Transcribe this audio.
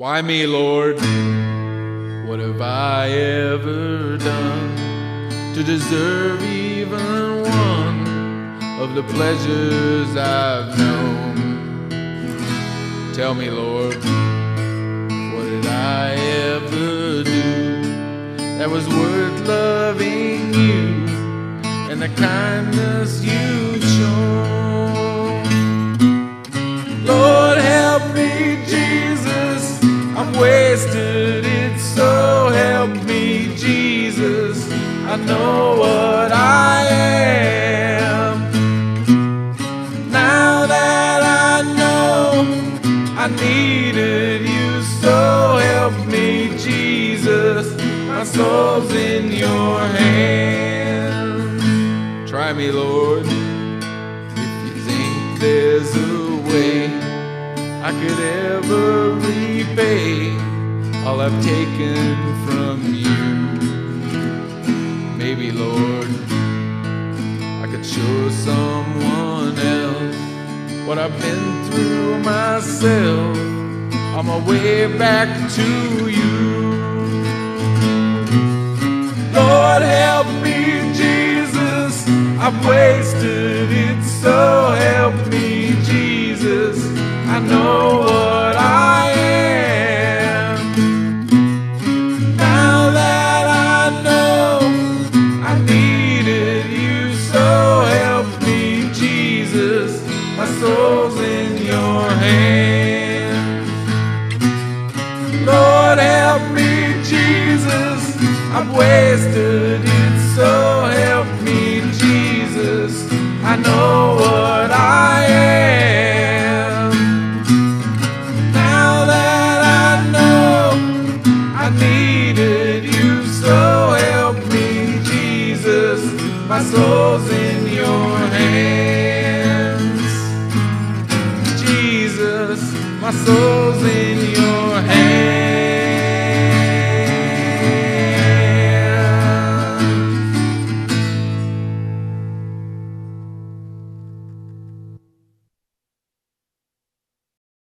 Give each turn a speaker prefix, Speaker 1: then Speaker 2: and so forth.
Speaker 1: Why me, Lord? What have I ever done to deserve even one of the pleasures I've known? Tell me, Lord, what did I ever do that was worth loving you and the kindness you've shown? Wasted, it, so help me, Jesus. I know what I am. Now that I know I needed you, so help me, Jesus. My soul's in your hands. Try me, Lord, I could ever repay all I've taken from you. Maybe, Lord, I could show someone else what I've been through myself on my way back to you. Lord, help me, Jesus. I've wasted it, so help me. I know what I am. Now that I know I needed you, so help me, Jesus. My soul's in your hands. Lord, help me, Jesus. I've wasted it, so My soul's in your hands. Jesus, my your